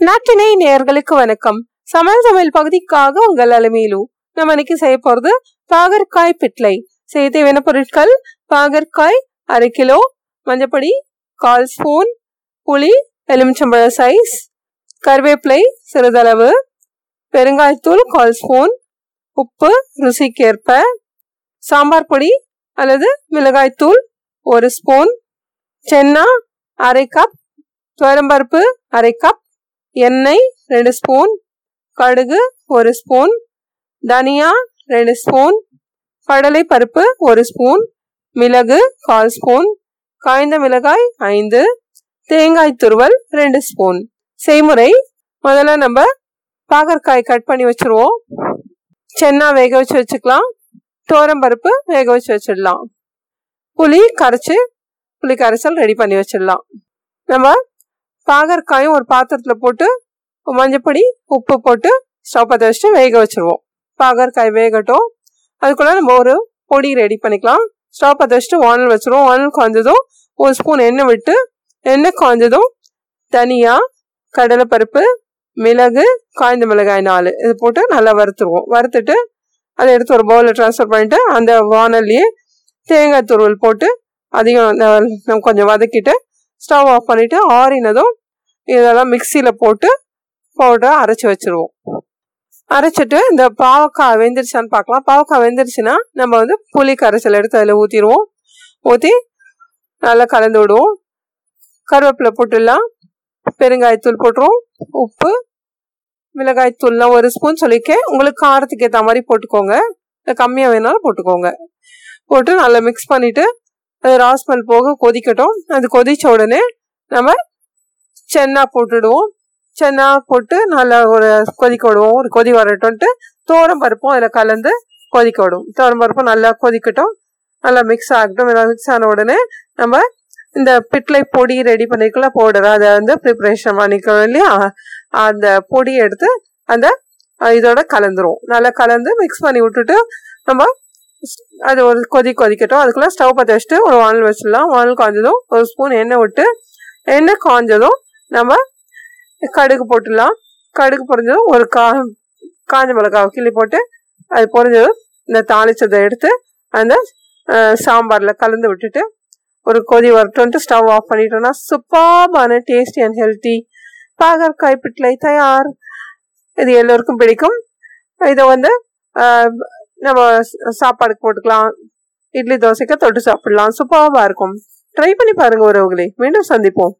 நாட்டினை நேயர்களுக்கு வணக்கம். சமையல் சமையல் பகுதிக்காக உங்கள் அலுமையிலு நம்ம இன்னைக்கு செய்ய போறது பாகற்காய் பிட்லை செய்ய தேவையான பொருட்கள் பாகற்காய் அரை கிலோ மஞ்சப்பொடி கால் ஸ்பூன் புளி எலுமிச்சம்பழ சைஸ் கருவேப்பிலை சிறிதளவு பெருங்காயத்தூள் கால் ஸ்பூன் உப்பு ருசிக்கேற்ப சாம்பார் பொடி அல்லது மிளகாய்த்தூள் ஒரு ஸ்பூன் சென்னா அரை கப் துவரம்பருப்பு அரை கப் எண்ணெய் ரெண்டு ஸ்பூன் கடுகு ஒரு ஸ்பூன் தனியா ரெண்டு ஸ்பூன் கடலை பருப்பு ஒரு ஸ்பூன் மிளகு கால் ஸ்பூன் காய்ந்த மிளகாய் ஐந்து தேங்காய் துருவல் ரெண்டு ஸ்பூன். செய்முறை முதல்ல நம்ம பாகற்காய் கட் பண்ணி வச்சுருவோம். சென்னா வேக வச்சு வச்சுக்கலாம். பருப்பு வேக வச்சு வச்சிடலாம். புளி கரைச்சி புளி கரைசல் ரெடி பண்ணி வச்சிடலாம். நம்ம பாகற்காயும் ஒரு பாத்திரத்தில் போட்டு மஞ்சப்பொடி உப்பு போட்டு ஸ்டவ் பற்ற வச்சுட்டு வேக வச்சுருவோம். பாகற்காய் வேகட்டும். அதுக்குள்ளே நம்ம ஒரு பொடி ரெடி பண்ணிக்கலாம். ஸ்டவ் பற்ற வச்சுட்டு வானல் வச்சுருவோம். வானல் காய்ஞ்சதும் ஒரு ஸ்பூன் எண்ணெய் விட்டு எண்ணெய் காய்ஞ்சதும் தனியாக கடலைப்பருப்பு மிளகு காய்ந்த மிளகாய் நாலு இது போட்டு நல்லா வறுத்துருவோம். வறுத்துட்டு அதை எடுத்து ஒரு பவுலில் ட்ரான்ஸ்ஃபர் பண்ணிட்டு அந்த வானல்லையே தேங்காய் துருவல் போட்டு அதையும் கொஞ்சம் வதக்கிட்டு ஸ்டவ் ஆஃப் பண்ணிவிட்டு ஆறினதும் இதெல்லாம் மிக்சியில் போட்டு பவுடரை அரைச்சி வச்சுருவோம். அரைச்சிட்டு இந்த பாவக்காய் வெந்துருச்சான்னு பார்க்கலாம். பாவக்காய் வெந்துருச்சுன்னா நம்ம வந்து புளி கரைச்சல் எடுத்து அதில் ஊற்றிடுவோம் ஊற்றி நல்லா கலந்து விடுவோம். கருவேப்பிலை போட்டுடலாம் பெருங்காயத்தூள் போட்டுருவோம். உப்பு மிளகாய்த்தூள்லாம் ஒரு ஸ்பூன் சொல்லிக்க உங்களுக்கு காரத்துக்கு ஏற்ற மாதிரி போட்டுக்கோங்க. கம்மியாக வேணாலும் போட்டுக்கோங்க. போட்டு நல்லா மிக்ஸ் பண்ணிவிட்டு அது ராஸ்மல் போக கொதிக்கட்டும். அது கொதிச்ச உடனே நம்ம சென்னா போட்டுடுவோம். சென்னா போட்டு நல்லா ஒரு கொதிக்க விடுவோம். ஒரு கொதி வரட்டும்ட்டு தோரம் பருப்பும் அதில் கலந்து கொதிக்க விடுவோம் தோரம் பருப்பும் நல்லா கொதிக்கட்டும். நல்லா மிக்ஸ் ஆகட்டும். மிக்ஸ் ஆன உடனே நம்ம இந்த பிட்லை பொடி ரெடி பண்ணிக்கலாம் பவுடர் அதை வந்து ப்ரிப்ரேஷன் பண்ணிக்கிறோம் இல்லையா? அந்த பொடியை எடுத்து அந்த இதோட கலந்துரும் நல்லா கலந்து மிக்ஸ் பண்ணி விட்டுட்டு நம்ம அது ஒரு கொதி கொதிக்கட்டும். அதுக்குள்ளே ஸ்டவ் பற்ற வச்சுட்டு ஒரு வானல் வச்சிடலாம். வானல் காய்ஞ்சதும் ஒரு ஸ்பூன் எண்ணெய் விட்டு எண்ணெய் காய்ஞ்சதும் நம்ம கடுகு போட்டுடலாம். கடுகு பொறிஞ்சதும் ஒரு கா காஞ்ச மிளகாவை கிள்ளி போட்டு அது பொறிஞ்சதும் இந்த தாளிச்சதை எடுத்து அந்த சாம்பாரில் கலந்து விட்டுட்டு ஒரு கொதி வரட்டும்ட்டு ஸ்டவ் ஆஃப் பண்ணிட்டோம்னா சூப்பாபான டேஸ்டி அண்ட் ஹெல்த்தி பாகற்காய் பிட்லை தயார். இது எல்லோருக்கும் பிடிக்கும். இதை வந்து நம்ம சாப்பாடுக்கு போட்டுக்கலாம். இட்லி தோசைக்கு தொட்டு சாப்பிடலாம். சூப்பராக இருக்கும். ட்ரை பண்ணி பாருங்க உறவுகளே. மீண்டும் சந்திப்போம்.